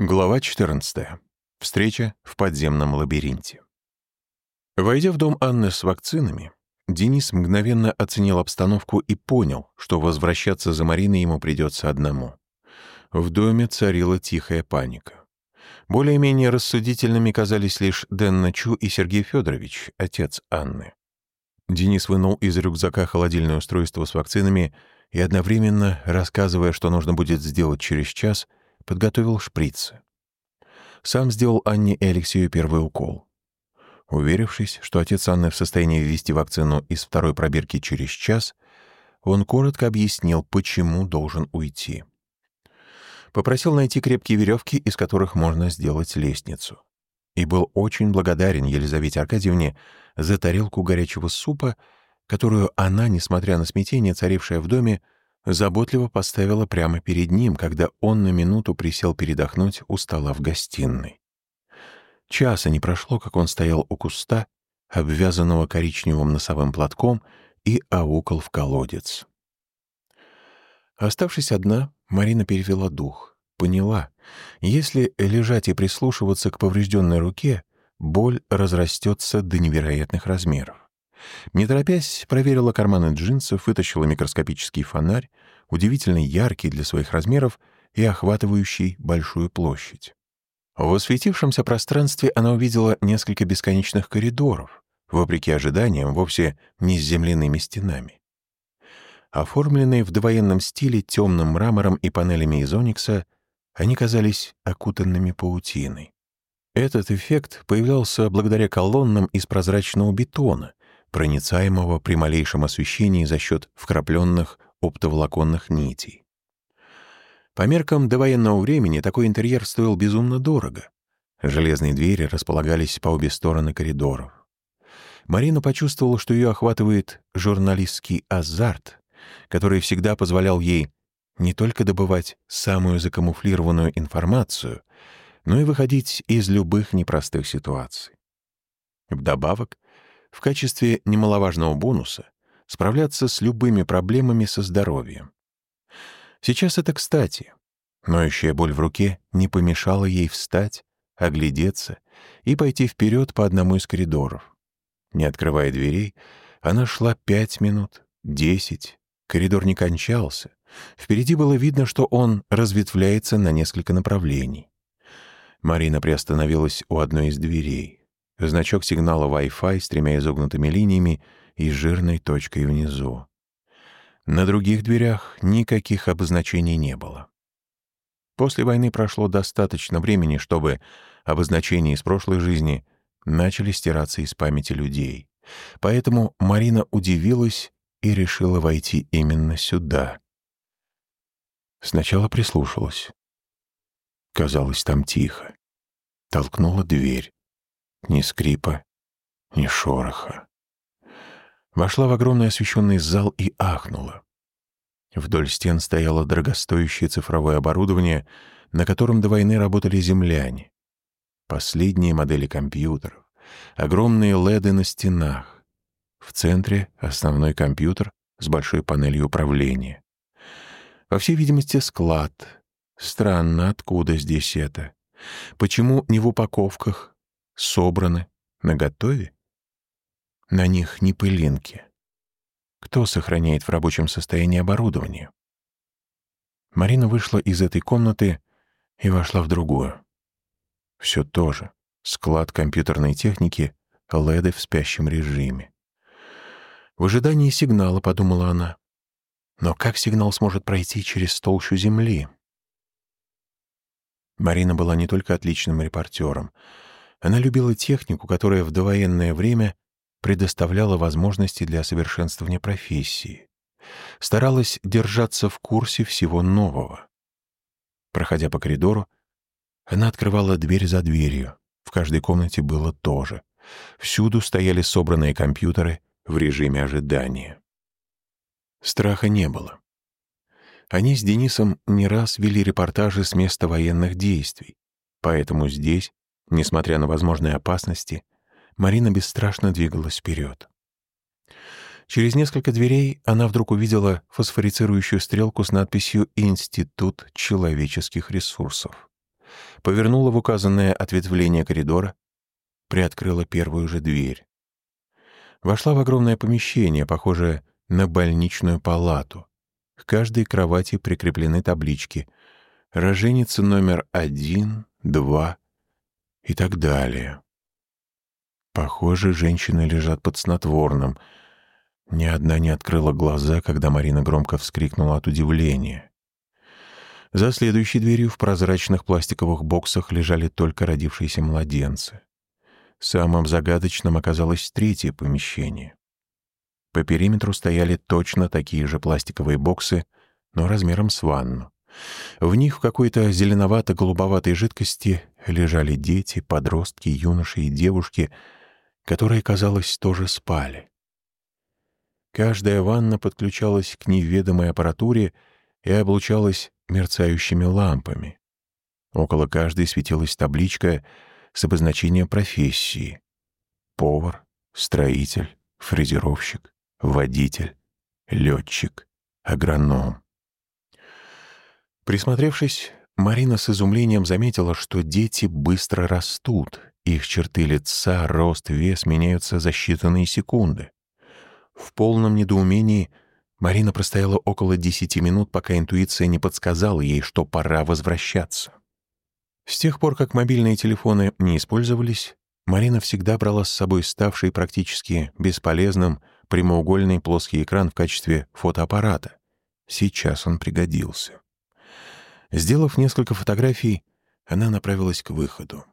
Глава 14. Встреча в подземном лабиринте. Войдя в дом Анны с вакцинами, Денис мгновенно оценил обстановку и понял, что возвращаться за Мариной ему придется одному. В доме царила тихая паника. Более-менее рассудительными казались лишь Дэн Чу и Сергей Федорович, отец Анны. Денис вынул из рюкзака холодильное устройство с вакцинами и одновременно, рассказывая, что нужно будет сделать через час, подготовил шприцы. Сам сделал Анне и Алексею первый укол. Уверившись, что отец Анны в состоянии ввести вакцину из второй пробирки через час, он коротко объяснил, почему должен уйти. Попросил найти крепкие веревки, из которых можно сделать лестницу. И был очень благодарен Елизавете Аркадьевне за тарелку горячего супа, которую она, несмотря на смятение, царившее в доме, заботливо поставила прямо перед ним, когда он на минуту присел передохнуть у стола в гостиной. Часа не прошло, как он стоял у куста, обвязанного коричневым носовым платком, и аукал в колодец. Оставшись одна, Марина перевела дух, поняла, если лежать и прислушиваться к поврежденной руке, боль разрастется до невероятных размеров. Не торопясь, проверила карманы джинсов, вытащила микроскопический фонарь, удивительно яркий для своих размеров и охватывающий большую площадь. В осветившемся пространстве она увидела несколько бесконечных коридоров, вопреки ожиданиям, вовсе не с земляными стенами. Оформленные в довоенном стиле темным мрамором и панелями из оникса, они казались окутанными паутиной. Этот эффект появлялся благодаря колоннам из прозрачного бетона, проницаемого при малейшем освещении за счет вкрапленных оптоволоконных нитей. По меркам довоенного времени такой интерьер стоил безумно дорого. Железные двери располагались по обе стороны коридоров. Марина почувствовала, что ее охватывает журналистский азарт, который всегда позволял ей не только добывать самую закамуфлированную информацию, но и выходить из любых непростых ситуаций. Вдобавок, в качестве немаловажного бонуса справляться с любыми проблемами со здоровьем. Сейчас это кстати. Ноющая боль в руке не помешала ей встать, оглядеться и пойти вперед по одному из коридоров. Не открывая дверей, она шла пять минут, десять. Коридор не кончался. Впереди было видно, что он разветвляется на несколько направлений. Марина приостановилась у одной из дверей. Значок сигнала Wi-Fi с тремя изогнутыми линиями и жирной точкой внизу. На других дверях никаких обозначений не было. После войны прошло достаточно времени, чтобы обозначения из прошлой жизни начали стираться из памяти людей. Поэтому Марина удивилась и решила войти именно сюда. Сначала прислушалась. Казалось, там тихо. Толкнула дверь. Ни скрипа, ни шороха. Вошла в огромный освещенный зал и ахнула. Вдоль стен стояло дорогостоящее цифровое оборудование, на котором до войны работали земляне. Последние модели компьютеров, огромные леды на стенах. В центре основной компьютер с большой панелью управления. Во всей видимости, склад. Странно, откуда здесь это? Почему не в упаковках, собраны, наготове. На них не пылинки. Кто сохраняет в рабочем состоянии оборудование? Марина вышла из этой комнаты и вошла в другую. Все то же. Склад компьютерной техники, леды в спящем режиме. В ожидании сигнала, подумала она. Но как сигнал сможет пройти через толщу земли? Марина была не только отличным репортером — она любила технику, которая в довоенное время предоставляла возможности для совершенствования профессии. Старалась держаться в курсе всего нового. Проходя по коридору, она открывала дверь за дверью. В каждой комнате было то же. Всюду стояли собранные компьютеры в режиме ожидания. Страха не было. Они с Денисом не раз вели репортажи с места военных действий, поэтому здесь Несмотря на возможные опасности, Марина бесстрашно двигалась вперед. Через несколько дверей она вдруг увидела фосфорицирующую стрелку с надписью «Институт человеческих ресурсов». повернула в указанное ответвление коридора, приоткрыла первую же дверь. Вошла в огромное помещение, похожее на больничную палату. К каждой кровати прикреплены таблички «Роженица номер один, два» и так далее. Похоже, женщины лежат под снотворным. Ни одна не открыла глаза, когда Марина громко вскрикнула от удивления. За следующей дверью в прозрачных пластиковых боксах лежали только родившиеся младенцы. Самым загадочным оказалось третье помещение. По периметру стояли точно такие же пластиковые боксы, но размером с ванну. В них в какой-то зеленовато-голубоватой жидкости лежали дети, подростки, юноши и девушки, которые, казалось, тоже спали. Каждая ванна подключалась к неведомой аппаратуре и облучалась мерцающими лампами. Около каждой светилась табличка с обозначением профессии — повар, строитель, фрезеровщик, водитель, летчик, агроном. Присмотревшись, Марина с изумлением заметила, что дети быстро растут, их черты лица, рост, вес меняются за считанные секунды. В полном недоумении Марина простояла около десяти минут, пока интуиция не подсказала ей, что пора возвращаться. С тех пор, как мобильные телефоны не использовались, Марина всегда брала с собой ставший практически бесполезным прямоугольный плоский экран в качестве фотоаппарата. Сейчас он пригодился. Сделав несколько фотографий, она направилась к выходу.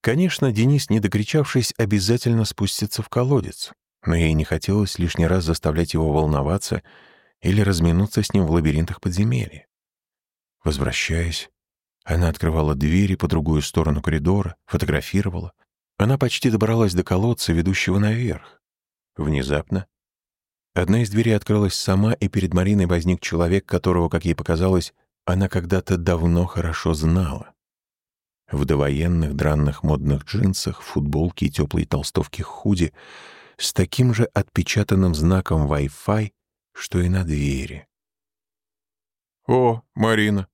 Конечно, Денис, не докричавшись, обязательно спустится в колодец, но ей не хотелось лишний раз заставлять его волноваться или разминуться с ним в лабиринтах подземелья. Возвращаясь, она открывала двери по другую сторону коридора, фотографировала. Она почти добралась до колодца, ведущего наверх. Внезапно одна из дверей открылась сама, и перед Мариной возник человек, которого, как ей показалось, она когда-то давно хорошо знала. В довоенных дранных модных джинсах, футболке и теплой толстовке худи с таким же отпечатанным знаком Wi-Fi, что и на двери. «О, Марина,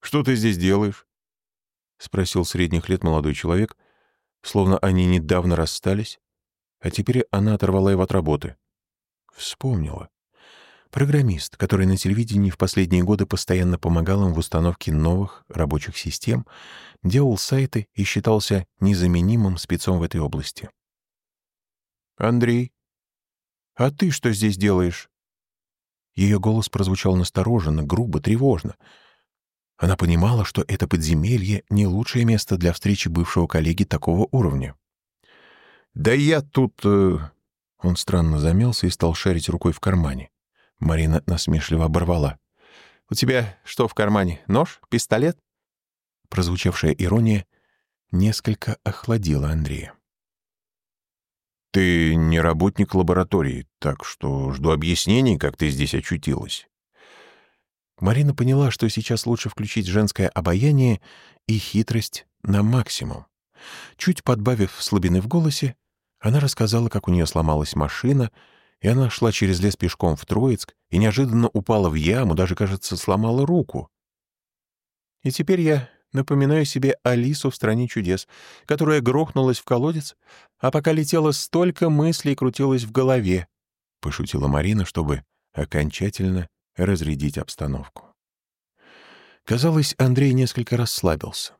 что ты здесь делаешь?» — спросил средних лет молодой человек, словно они недавно расстались, а теперь она оторвала его от работы. Вспомнила. Программист, который на телевидении в последние годы постоянно помогал им в установке новых рабочих систем, делал сайты и считался незаменимым спецом в этой области. «Андрей, а ты что здесь делаешь?» Ее голос прозвучал настороженно, грубо, тревожно. Она понимала, что это подземелье — не лучшее место для встречи бывшего коллеги такого уровня. «Да я тут...» э... Он странно замялся и стал шарить рукой в кармане. Марина насмешливо оборвала. «У тебя что в кармане? Нож? Пистолет?» Прозвучавшая ирония несколько охладила Андрея. «Ты не работник лаборатории, так что жду объяснений, как ты здесь очутилась». Марина поняла, что сейчас лучше включить женское обаяние и хитрость на максимум. Чуть подбавив слабины в голосе, она рассказала, как у нее сломалась машина, и она шла через лес пешком в Троицк и неожиданно упала в яму, даже, кажется, сломала руку. И теперь я напоминаю себе Алису в «Стране чудес», которая грохнулась в колодец, а пока летела, столько мыслей крутилось в голове, — пошутила Марина, чтобы окончательно разрядить обстановку. Казалось, Андрей несколько расслабился.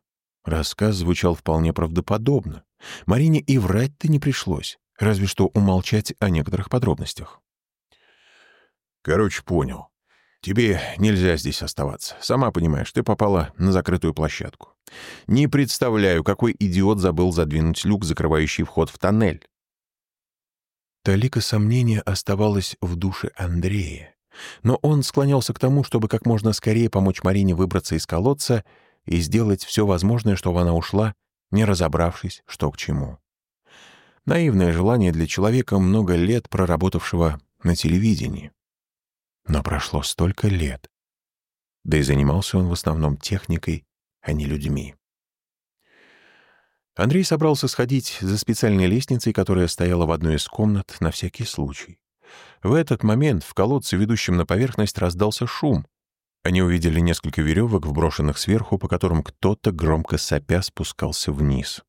Рассказ звучал вполне правдоподобно. Марине и врать-то не пришлось, разве что умолчать о некоторых подробностях. «Короче, понял. Тебе нельзя здесь оставаться. Сама понимаешь, ты попала на закрытую площадку. Не представляю, какой идиот забыл задвинуть люк, закрывающий вход в тоннель». Талика сомнения оставалась в душе Андрея, но он склонялся к тому, чтобы как можно скорее помочь Марине выбраться из колодца и сделать все возможное, чтобы она ушла не разобравшись, что к чему. Наивное желание для человека, много лет проработавшего на телевидении. Но прошло столько лет. Да и занимался он в основном техникой, а не людьми. Андрей собрался сходить за специальной лестницей, которая стояла в одной из комнат на всякий случай. В этот момент в колодце, ведущем на поверхность, раздался шум. Они увидели несколько веревок, вброшенных сверху, по которым кто-то громко сопя спускался вниз.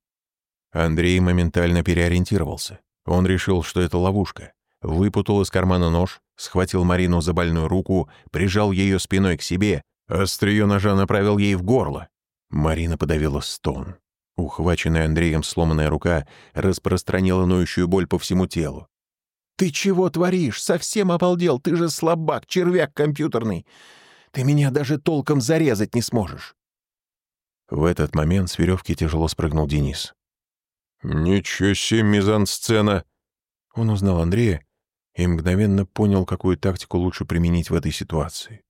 Андрей моментально переориентировался. Он решил, что это ловушка. Выпутал из кармана нож, схватил Марину за больную руку, прижал ее спиной к себе, острие ножа направил ей в горло. Марина подавила стон. Ухваченная Андреем сломанная рука распространила ноющую боль по всему телу. «Ты чего творишь? Совсем обалдел! Ты же слабак, червяк компьютерный! Ты меня даже толком зарезать не сможешь!» В этот момент с веревки тяжело спрыгнул Денис. «Ничего себе мизансцена!» Он узнал Андрея и мгновенно понял, какую тактику лучше применить в этой ситуации.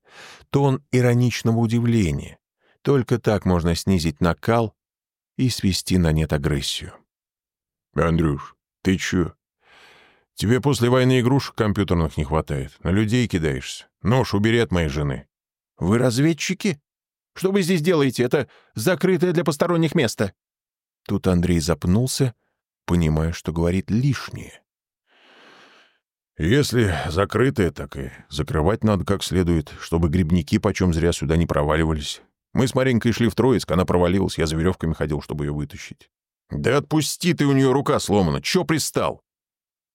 Тон ироничного удивления. Только так можно снизить накал и свести на нет агрессию. «Андрюш, ты чё? Тебе после войны игрушек компьютерных не хватает. На людей кидаешься. Нож убери от моей жены». «Вы разведчики? Что вы здесь делаете? Это закрытое для посторонних место». Тут Андрей запнулся, понимая, что говорит лишнее. «Если закрытое, так и закрывать надо как следует, чтобы грибники почем зря сюда не проваливались. Мы с Маренькой шли в Троицк, она провалилась, я за веревками ходил, чтобы ее вытащить. «Да отпусти ты, у нее рука сломана! Чё пристал?»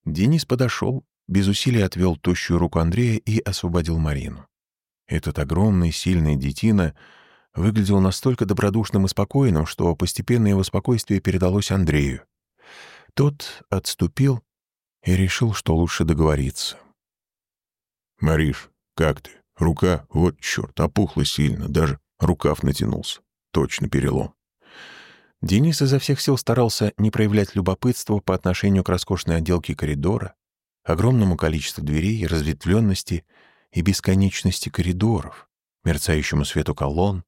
Денис подошел, без усилий отвел тощую руку Андрея и освободил Марину. Этот огромный, сильный детина выглядел настолько добродушным и спокойным, что постепенно его спокойствие передалось Андрею. Тот отступил и решил, что лучше договориться. «Мариш, как ты? Рука, вот черт, опухла сильно, даже Рукав натянулся. Точно перелом. Денис изо всех сил старался не проявлять любопытства по отношению к роскошной отделке коридора, огромному количеству дверей, разветвленности и бесконечности коридоров, мерцающему свету колонн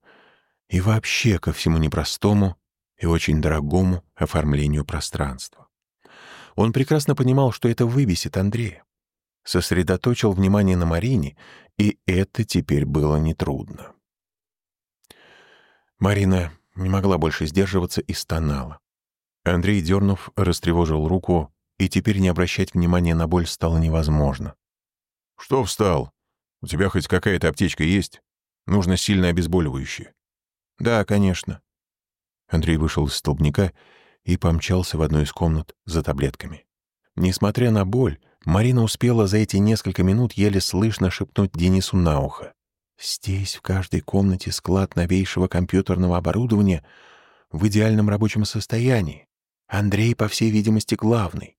и вообще ко всему непростому и очень дорогому оформлению пространства. Он прекрасно понимал, что это выбесит Андрея. Сосредоточил внимание на Марине, и это теперь было нетрудно. Марина не могла больше сдерживаться и стонала. Андрей, дернув, растревожил руку, и теперь не обращать внимания на боль стало невозможно. «Что встал? У тебя хоть какая-то аптечка есть? Нужно сильно обезболивающее». «Да, конечно». Андрей вышел из столбняка и помчался в одну из комнат за таблетками. Несмотря на боль, Марина успела за эти несколько минут еле слышно шепнуть Денису на ухо. Здесь в каждой комнате склад новейшего компьютерного оборудования в идеальном рабочем состоянии. Андрей, по всей видимости, главный.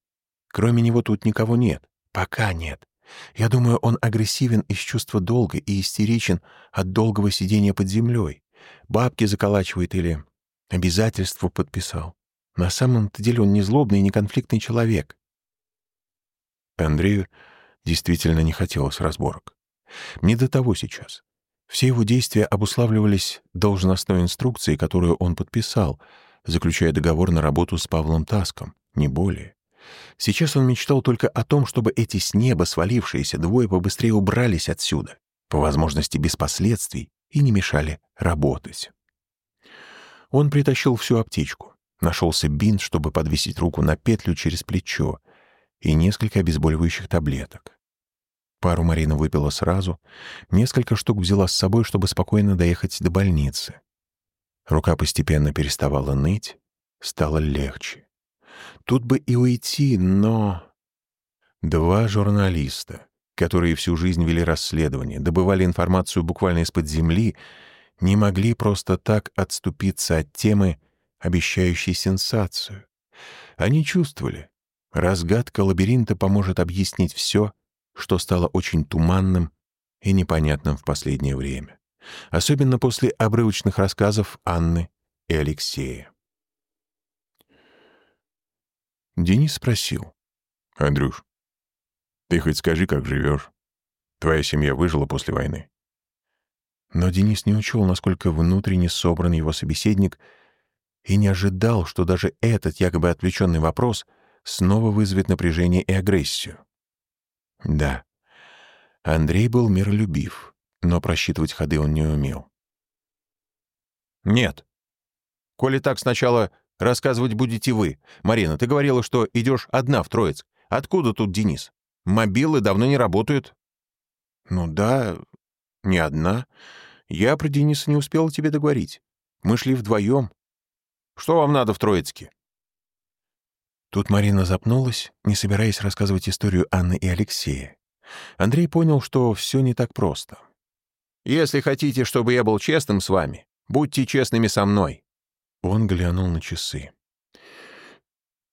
Кроме него тут никого нет. Пока нет. Я думаю, он агрессивен из чувства долга и истеричен от долгого сидения под землей. Бабки заколачивает или обязательство подписал. На самом-то деле он не злобный и не конфликтный человек. Андрею действительно не хотелось разборок. Не до того сейчас. Все его действия обуславливались должностной инструкцией, которую он подписал, заключая договор на работу с Павлом Таском, не более. Сейчас он мечтал только о том, чтобы эти с неба свалившиеся двое побыстрее убрались отсюда, по возможности без последствий, и не мешали работать. Он притащил всю аптечку, нашелся бинт, чтобы подвесить руку на петлю через плечо, и несколько обезболивающих таблеток. Пару Марина выпила сразу, несколько штук взяла с собой, чтобы спокойно доехать до больницы. Рука постепенно переставала ныть, стало легче. Тут бы и уйти, но... Два журналиста, которые всю жизнь вели расследование, добывали информацию буквально из-под земли, не могли просто так отступиться от темы, обещающей сенсацию. Они чувствовали, разгадка лабиринта поможет объяснить все, что стало очень туманным и непонятным в последнее время, особенно после обрывочных рассказов Анны и Алексея. Денис спросил. «Андрюш, ты хоть скажи, как живешь? Твоя семья выжила после войны?» Но Денис не учел, насколько внутренне собран его собеседник, и не ожидал, что даже этот якобы отвлеченный вопрос снова вызовет напряжение и агрессию. Да, Андрей был миролюбив, но просчитывать ходы он не умел. «Нет. Коли так, сначала рассказывать будете вы. Марина, ты говорила, что идешь одна в Троицк. Откуда тут Денис? Мобилы давно не работают». «Ну да, не одна. Я про Дениса не успела тебе договорить. Мы шли вдвоем. Что вам надо в Троицке?» Тут Марина запнулась, не собираясь рассказывать историю Анны и Алексея. Андрей понял, что все не так просто. «Если хотите, чтобы я был честным с вами, будьте честными со мной». Он глянул на часы.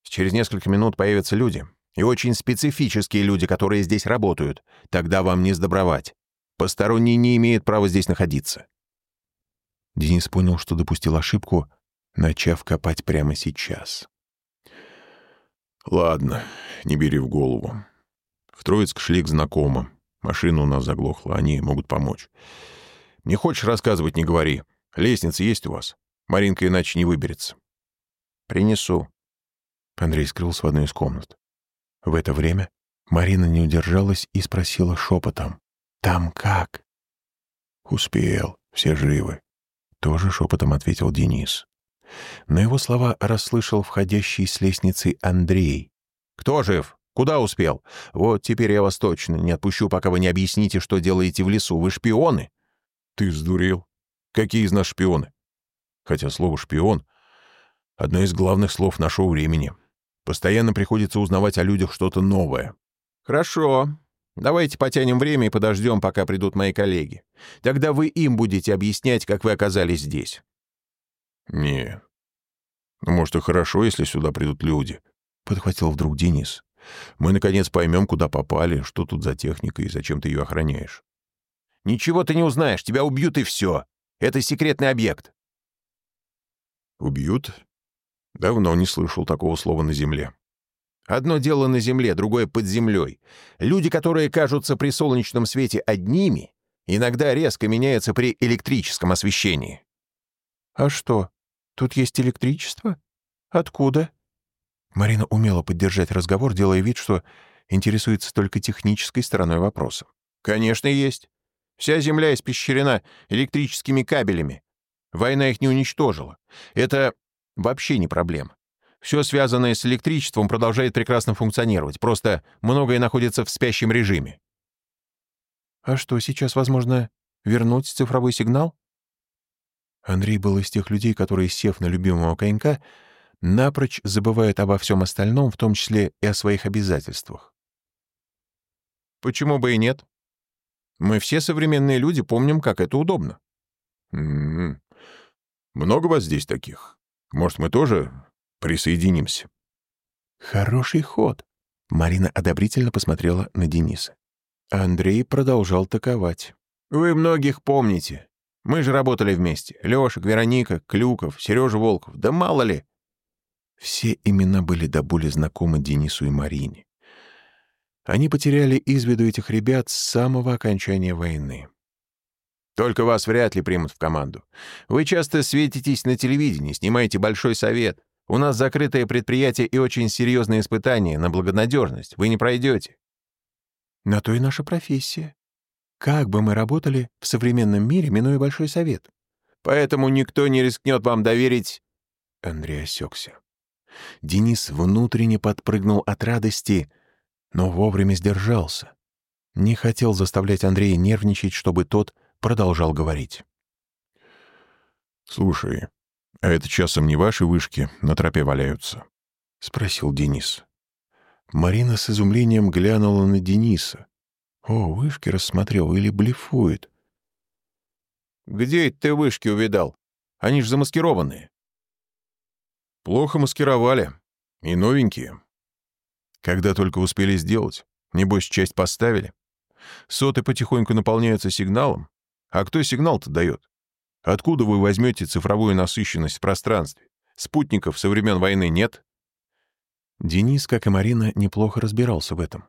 «Через несколько минут появятся люди, и очень специфические люди, которые здесь работают. Тогда вам не сдобровать. Посторонний не имеет права здесь находиться». Денис понял, что допустил ошибку, начав копать прямо сейчас. «Ладно, не бери в голову. В Троицк шли к знакомым. Машина у нас заглохла, они могут помочь. Не хочешь рассказывать, не говори. Лестница есть у вас? Маринка иначе не выберется». «Принесу». Андрей скрылся в одной из комнат. В это время Марина не удержалась и спросила шепотом. «Там как?» «Успел, все живы», — тоже шепотом ответил Денис. На его слова расслышал входящий с лестницы Андрей. «Кто жив? Куда успел? Вот теперь я вас точно не отпущу, пока вы не объясните, что делаете в лесу. Вы шпионы?» «Ты сдурел? Какие из нас шпионы?» Хотя слово «шпион» — одно из главных слов нашего времени. Постоянно приходится узнавать о людях что-то новое. «Хорошо. Давайте потянем время и подождем, пока придут мои коллеги. Тогда вы им будете объяснять, как вы оказались здесь». «Не. Ну, может, и хорошо, если сюда придут люди», — подхватил вдруг Денис. «Мы, наконец, поймем, куда попали, что тут за техника и зачем ты ее охраняешь». «Ничего ты не узнаешь, тебя убьют и все. Это секретный объект». «Убьют?» Давно не слышал такого слова на Земле. Одно дело на Земле, другое под землей. Люди, которые кажутся при солнечном свете одними, иногда резко меняются при электрическом освещении. «А что, тут есть электричество? Откуда?» Марина умела поддержать разговор, делая вид, что интересуется только технической стороной вопроса. «Конечно, есть. Вся Земля испещрена электрическими кабелями. Война их не уничтожила. Это вообще не проблема. Все связанное с электричеством продолжает прекрасно функционировать, просто многое находится в спящем режиме. А что, сейчас возможно вернуть цифровой сигнал? Андрей был из тех людей, которые, сев на любимого конька, напрочь забывают обо всем остальном, в том числе и о своих обязательствах. Почему бы и нет? Мы все современные люди помним, как это удобно. М -м -м. Много вас здесь таких? Может, мы тоже присоединимся?» «Хороший ход», — Марина одобрительно посмотрела на Дениса. Андрей продолжал таковать. «Вы многих помните. Мы же работали вместе. Лёшек, Вероника, Клюков, Сережа Волков. Да мало ли!» Все имена были до боли знакомы Денису и Марине. Они потеряли из виду этих ребят с самого окончания войны. Только вас вряд ли примут в команду. Вы часто светитесь на телевидении, снимаете большой совет. У нас закрытое предприятие и очень серьезные испытания на благонадежность. Вы не пройдете. На то и наша профессия. Как бы мы работали в современном мире, минуя большой совет? Поэтому никто не рискнет вам доверить...» Андрей осекся. Денис внутренне подпрыгнул от радости, но вовремя сдержался. Не хотел заставлять Андрея нервничать, чтобы тот продолжал говорить. «Слушай, а это часом не ваши вышки на тропе валяются?» — спросил Денис. Марина с изумлением глянула на Дениса. «О, вышки рассмотрел или блефует?» «Где ты вышки увидал? Они ж замаскированные». «Плохо маскировали. И новенькие. Когда только успели сделать. Небось, часть поставили. Соты потихоньку наполняются сигналом, а кто сигнал-то дает? Откуда вы возьмете цифровую насыщенность в пространстве? Спутников со времен войны нет? Денис, как и Марина, неплохо разбирался в этом.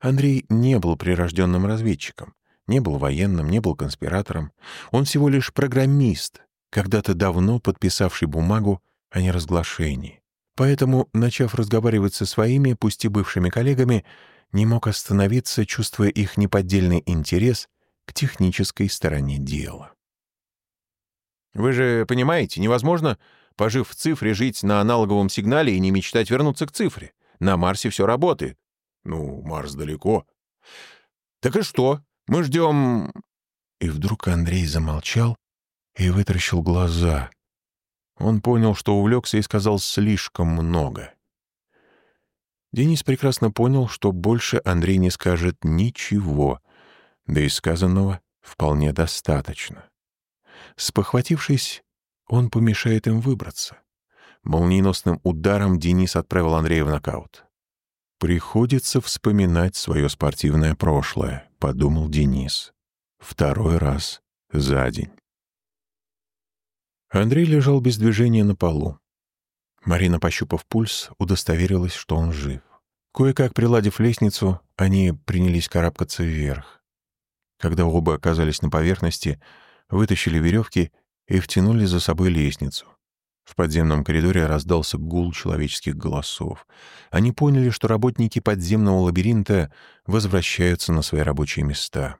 Андрей не был прирожденным разведчиком, не был военным, не был конспиратором. Он всего лишь программист, когда-то давно подписавший бумагу о неразглашении. Поэтому, начав разговаривать со своими, пусть и бывшими коллегами, не мог остановиться, чувствуя их неподдельный интерес к технической стороне дела. Вы же понимаете, невозможно, пожив в цифре, жить на аналоговом сигнале и не мечтать вернуться к цифре. На Марсе все работает. Ну, Марс далеко. Так и что? Мы ждем... И вдруг Андрей замолчал и вытаращил глаза. Он понял, что увлекся и сказал слишком много. Денис прекрасно понял, что больше Андрей не скажет ничего, да и сказанного вполне достаточно. Спохватившись, он помешает им выбраться. Молниеносным ударом Денис отправил Андрея в нокаут. «Приходится вспоминать свое спортивное прошлое», — подумал Денис. Второй раз за день. Андрей лежал без движения на полу. Марина, пощупав пульс, удостоверилась, что он жив. Кое-как приладив лестницу, они принялись карабкаться вверх. Когда оба оказались на поверхности, вытащили веревки и втянули за собой лестницу. В подземном коридоре раздался гул человеческих голосов. Они поняли, что работники подземного лабиринта возвращаются на свои рабочие места.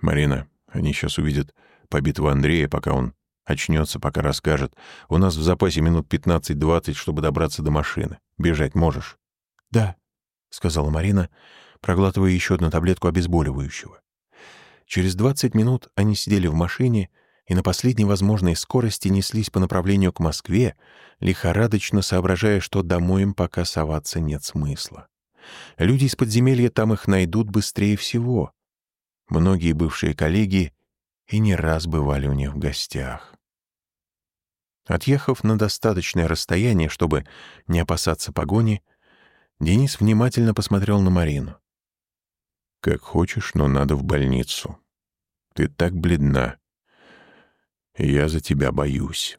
«Марина, они сейчас увидят побитого Андрея, пока он очнется, пока расскажет. У нас в запасе минут 15-20, чтобы добраться до машины. Бежать можешь?» «Да», — сказала Марина, проглатывая еще одну таблетку обезболивающего. Через 20 минут они сидели в машине — и на последней возможной скорости неслись по направлению к Москве, лихорадочно соображая, что домой им пока соваться нет смысла. Люди из подземелья там их найдут быстрее всего. Многие бывшие коллеги и не раз бывали у них в гостях. Отъехав на достаточное расстояние, чтобы не опасаться погони, Денис внимательно посмотрел на Марину. «Как хочешь, но надо в больницу. Ты так бледна. Я за тебя боюсь.